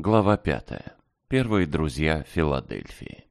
Глава пятая. Первые друзья Филадельфии.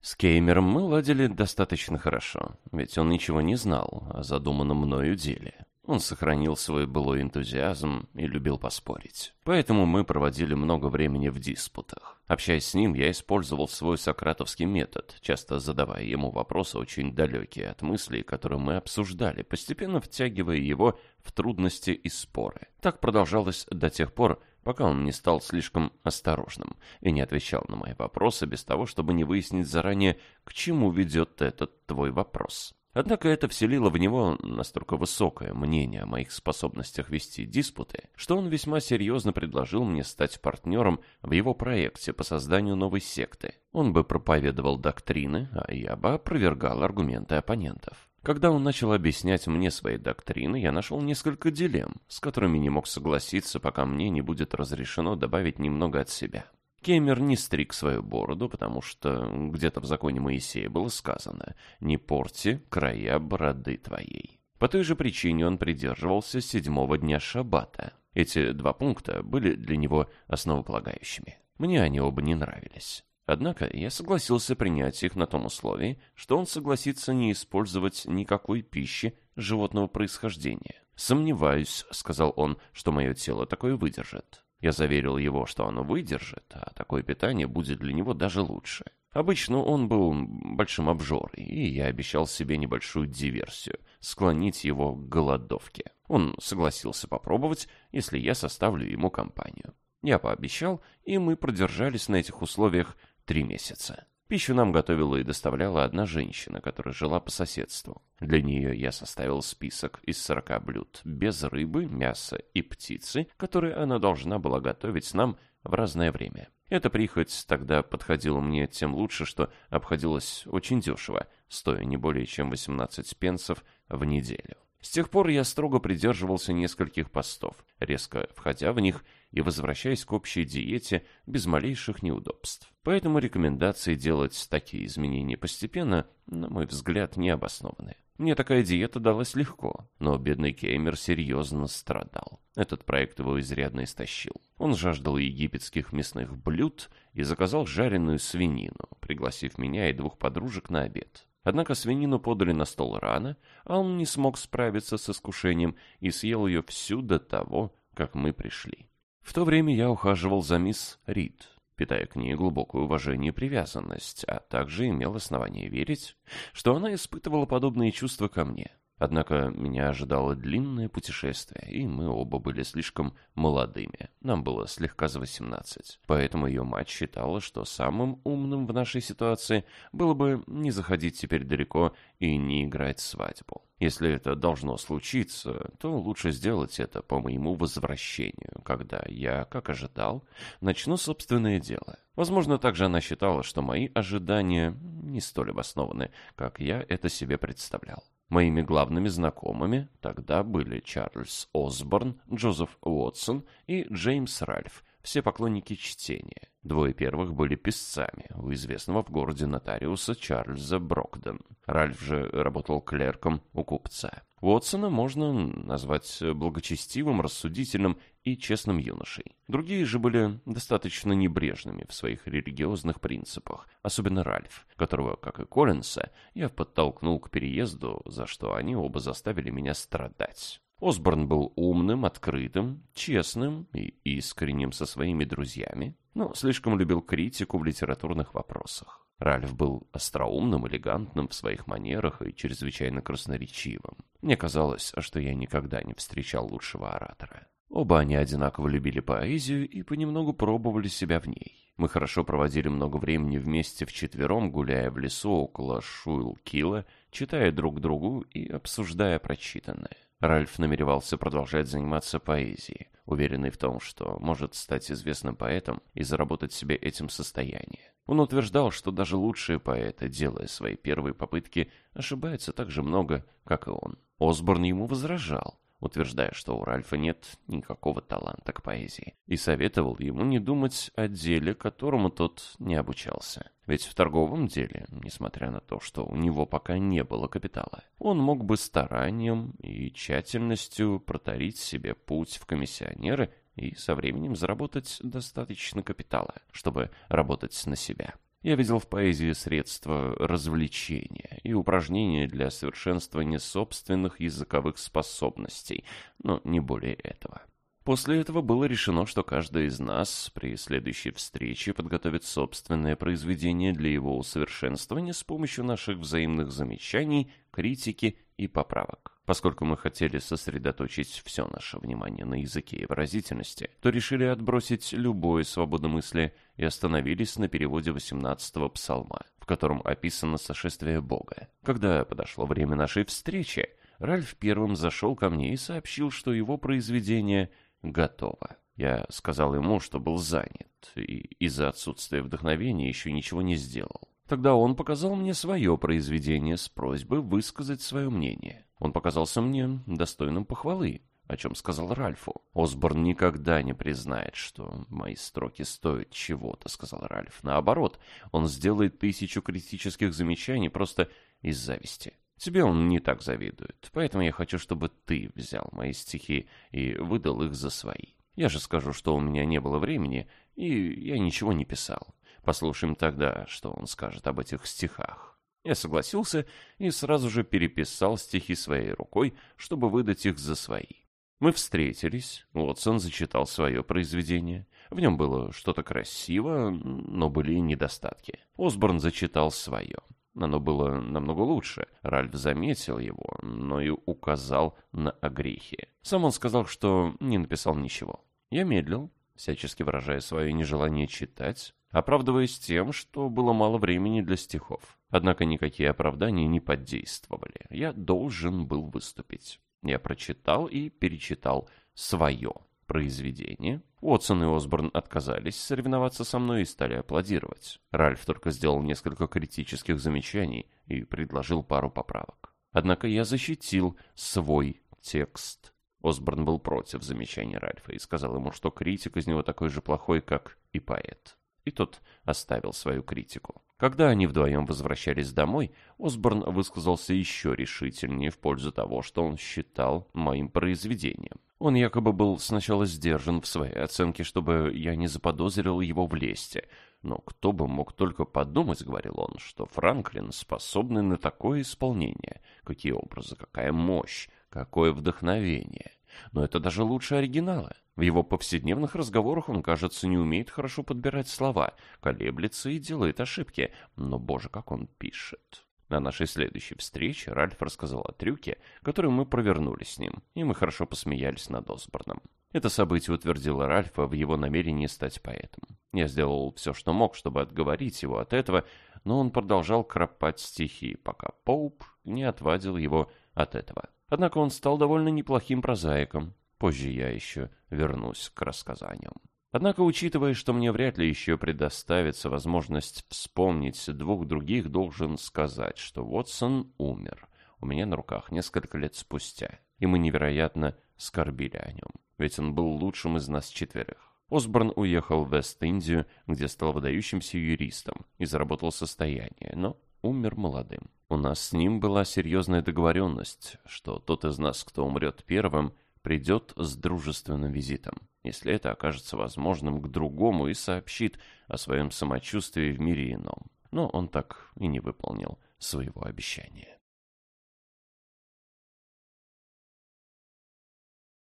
С Кеймером мы ладили достаточно хорошо, ведь он ничего не знал о задуманном мною деле. Он сохранил свой былой энтузиазм и любил поспорить. Поэтому мы проводили много времени в диспутах. Общаясь с ним, я использовал свой сократовский метод, часто задавая ему вопросы очень далекие от мыслей, которые мы обсуждали, постепенно втягивая его в трудности и споры. Так продолжалось до тех пор, пока он не стал слишком осторожным и не отвечал на мои вопросы без того, чтобы не выяснить заранее, к чему ведет этот твой вопрос. Однако это вселило в него настолько высокое мнение о моих способностях вести диспуты, что он весьма серьезно предложил мне стать партнером в его проекте по созданию новой секты. Он бы проповедовал доктрины, а я бы опровергал аргументы оппонентов. Когда он начал объяснять мне свои доктрины, я нашел несколько дилемм, с которыми не мог согласиться, пока мне не будет разрешено добавить немного от себя. Кемер не стриг свою бороду, потому что где-то в законе Моисея было сказано «Не порти края бороды твоей». По той же причине он придерживался седьмого дня шаббата. Эти два пункта были для него основополагающими. Мне они оба не нравились. Однако я согласился принять их на том условии, что он согласится не использовать никакой пищи животного происхождения. «Сомневаюсь», — сказал он, — «что мое тело такое выдержит». Я заверил его, что оно выдержит, а такое питание будет для него даже лучше. Обычно он был большим обжорой, и я обещал себе небольшую диверсию, склонить его к голодовке. Он согласился попробовать, если я составлю ему компанию. Я пообещал, и мы продержались на этих условиях три месяца. Пищу нам готовила и доставляла одна женщина, которая жила по соседству. Для нее я составил список из 40 блюд, без рыбы, мяса и птицы, которые она должна была готовить нам в разное время. Эта прихоть тогда подходила мне тем лучше, что обходилась очень дешево, стоя не более чем 18 пенсов в неделю. С тех пор я строго придерживался нескольких постов, резко входя в них и возвращаясь к общей диете без малейших неудобств. Поэтому рекомендации делать такие изменения постепенно, на мой взгляд, не обоснованы. Мне такая диета далась легко, но бедный Кеймер серьезно страдал. Этот проект его изрядно истощил. Он жаждал египетских мясных блюд и заказал жареную свинину, пригласив меня и двух подружек на обед. Однако свинину подали на стол рано, а он не смог справиться с искушением и съел ее всю до того, как мы пришли. В то время я ухаживал за мисс Рид, питая к ней глубокое уважение и привязанность, а также имел основание верить, что она испытывала подобные чувства ко мне. Однако меня ожидало длинное путешествие, и мы оба были слишком молодыми. Нам было слегка за восемнадцать. Поэтому ее мать считала, что самым умным в нашей ситуации было бы не заходить теперь далеко и не играть свадьбу. Если это должно случиться, то лучше сделать это по моему возвращению, когда я, как ожидал, начну собственное дело. Возможно, также она считала, что мои ожидания не столь обоснованы, как я это себе представлял. Моими главными знакомыми тогда были Чарльз Осборн, Джозеф Уотсон и Джеймс Ральф, все поклонники чтения. Двое первых были писцами у известного в городе нотариуса Чарльза Брокден. Ральф же работал клерком у купца. Уотсона можно назвать благочестивым, рассудительным и честным юношей. Другие же были достаточно небрежными в своих религиозных принципах, особенно Ральф, которого, как и Коллинса, я подтолкнул к переезду, за что они оба заставили меня страдать. Осборн был умным, открытым, честным и искренним со своими друзьями, но слишком любил критику в литературных вопросах. Ральф был остроумным, элегантным в своих манерах и чрезвычайно красноречивым. Мне казалось, что я никогда не встречал лучшего оратора. Оба они одинаково любили поэзию и понемногу пробовали себя в ней. Мы хорошо проводили много времени вместе вчетвером, гуляя в лесу около Шуйл-Килла, читая друг другу и обсуждая прочитанное. Ральф намеревался продолжать заниматься поэзией, уверенный в том, что может стать известным поэтом и заработать себе этим состояние. Он утверждал, что даже лучшие поэты, делая свои первые попытки, ошибаются так же много, как и он. Осборн ему возражал, утверждая, что у Ральфа нет никакого таланта к поэзии, и советовал ему не думать о деле, которому тот не обучался. Ведь в торговом деле, несмотря на то, что у него пока не было капитала, он мог бы старанием и тщательностью протарить себе путь в комиссионеры и со временем заработать достаточно капитала, чтобы работать на себя. Я видел в поэзии средства развлечения и упражнения для совершенствования собственных языковых способностей, но не более этого. После этого было решено, что каждый из нас при следующей встрече подготовит собственное произведение для его усовершенствования с помощью наших взаимных замечаний, критики и поправок. Поскольку мы хотели сосредоточить все наше внимание на языке и выразительности, то решили отбросить любое свободомыслие и остановились на переводе 18-го псалма, в котором описано сошествие Бога. Когда подошло время нашей встречи, Ральф первым зашел ко мне и сообщил, что его произведение – готово. Я сказал ему, что был занят, и из-за отсутствия вдохновения еще ничего не сделал. Тогда он показал мне свое произведение с просьбой высказать свое мнение. Он показался мне достойным похвалы, о чем сказал Ральфу. «Осборн никогда не признает, что мои строки стоят чего-то», — сказал Ральф. «Наоборот, он сделает тысячу критических замечаний просто из зависти. Тебе он не так завидует, поэтому я хочу, чтобы ты взял мои стихи и выдал их за свои. Я же скажу, что у меня не было времени, и я ничего не писал. Послушаем тогда, что он скажет об этих стихах. Я согласился и сразу же переписал стихи своей рукой, чтобы выдать их за свои. Мы встретились, Уотсон зачитал свое произведение. В нем было что-то красиво, но были недостатки. Осборн зачитал свое. Оно было намного лучше. Ральф заметил его, но и указал на огрехи. Сам он сказал, что не написал ничего. Я медлил, всячески выражая свое нежелание читать, оправдываясь тем, что было мало времени для стихов. Однако никакие оправдания не подействовали. Я должен был выступить. Я прочитал и перечитал свое произведение. Уотсон и Осборн отказались соревноваться со мной и стали аплодировать. Ральф только сделал несколько критических замечаний и предложил пару поправок. Однако я защитил свой текст. Осборн был против замечаний Ральфа и сказал ему, что критик из него такой же плохой, как и поэт. И тот оставил свою критику. Когда они вдвоем возвращались домой, Осборн высказался еще решительнее в пользу того, что он считал моим произведением. Он якобы был сначала сдержан в своей оценке, чтобы я не заподозрил его в лесте. Но кто бы мог только подумать, говорил он, что Франклин способный на такое исполнение. Какие образы, какая мощь, какое вдохновение. Но это даже лучше оригинала. В его повседневных разговорах он, кажется, не умеет хорошо подбирать слова, колеблется и делает ошибки. Но, боже, как он пишет. На нашей следующей встрече Ральф рассказал о трюке, который мы провернули с ним, и мы хорошо посмеялись над Осборном. Это событие утвердило Ральфа в его намерении стать поэтом. Я сделал все, что мог, чтобы отговорить его от этого, но он продолжал кропать стихи, пока Поуп не отвадил его от этого. Однако он стал довольно неплохим прозаиком. Позже я еще вернусь к рассказаниям. Однако, учитывая, что мне вряд ли еще предоставится возможность вспомнить двух других, должен сказать, что Уотсон умер у меня на руках несколько лет спустя, и мы невероятно скорбили о нем, ведь он был лучшим из нас четверых. Осборн уехал в Вест-Индию, где стал выдающимся юристом и заработал состояние, но умер молодым. У нас с ним была серьезная договоренность, что тот из нас, кто умрет первым, придет с дружественным визитом, если это окажется возможным к другому и сообщит о своем самочувствии в мире ином. Но он так и не выполнил своего обещания.